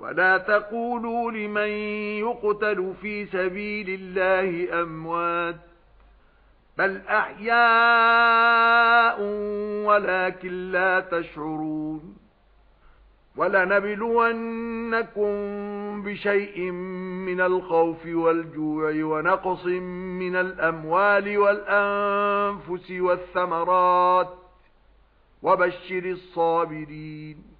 ولا تقولوا لمن يقتل في سبيل الله أموات بل أحياء ولكن لا تشعرون. ولنبلونكم بشيء من الخوف والجوع ونقص من الأموال والأنفس والثمرات وبشر الصابرين.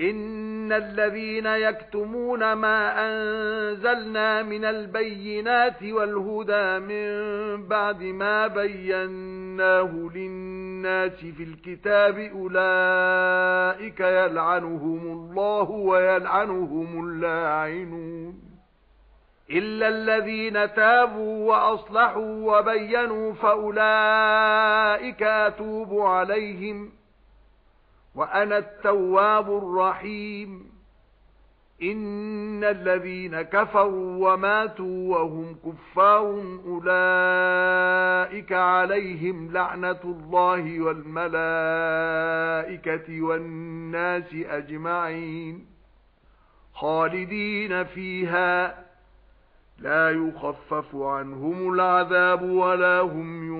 ان الذين يكتمون ما انزلنا من البينات والهدى من بعد ما بيناه للناس في الكتاب اولئك يلعنهم الله ويلعنهم اللاعنون الا الذين تابوا واصلحوا وبينوا فاولئك اتوب عليهم وأنا التواب الرحيم. إن الذين كفروا وماتوا وهم كفار أولئك عليهم لعنة الله والملائكة والناس أجمعين. خالدين فيها. لا يخفف عنهم العذاب ولا هم ينظرون